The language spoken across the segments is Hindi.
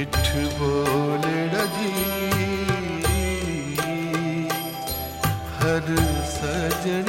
मिठ बोल रज़ी हर सजन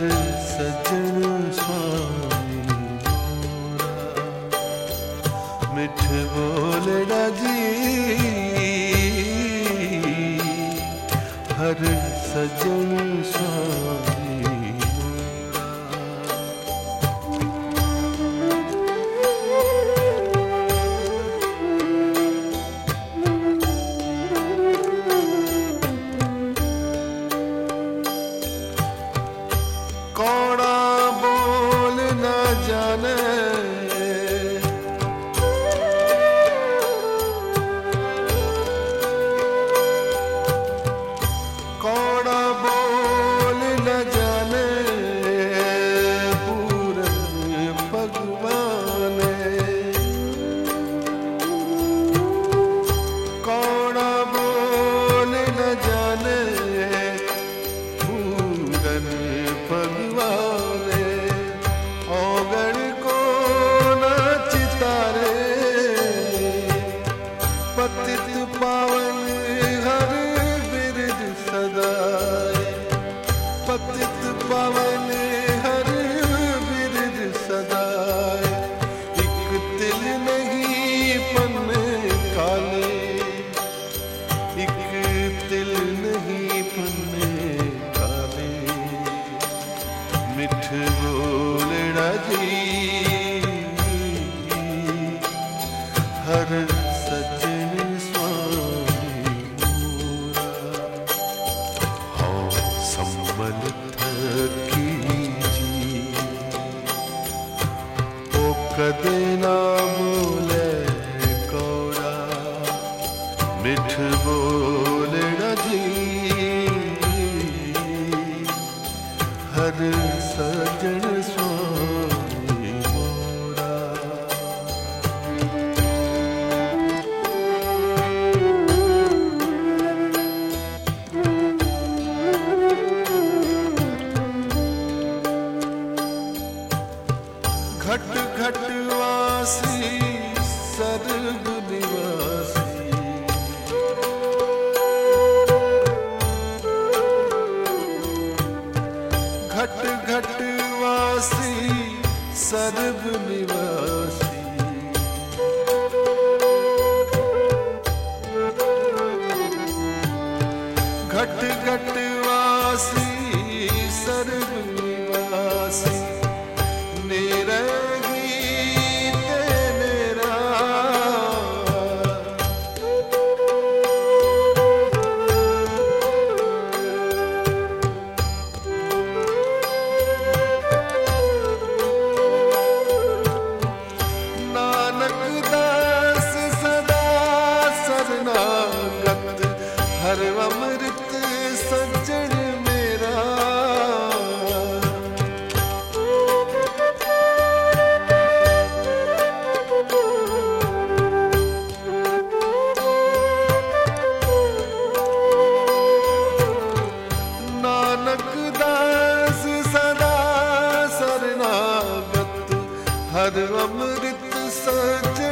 सजन स्वामी मिठ बोल हर सजन स्वामी मिठ बोल जी। हर सजन स्वामी हो संबल थकी जी ओ कदे ना बोले कोड़ा मिठ बोल जी। हर कट कट searching.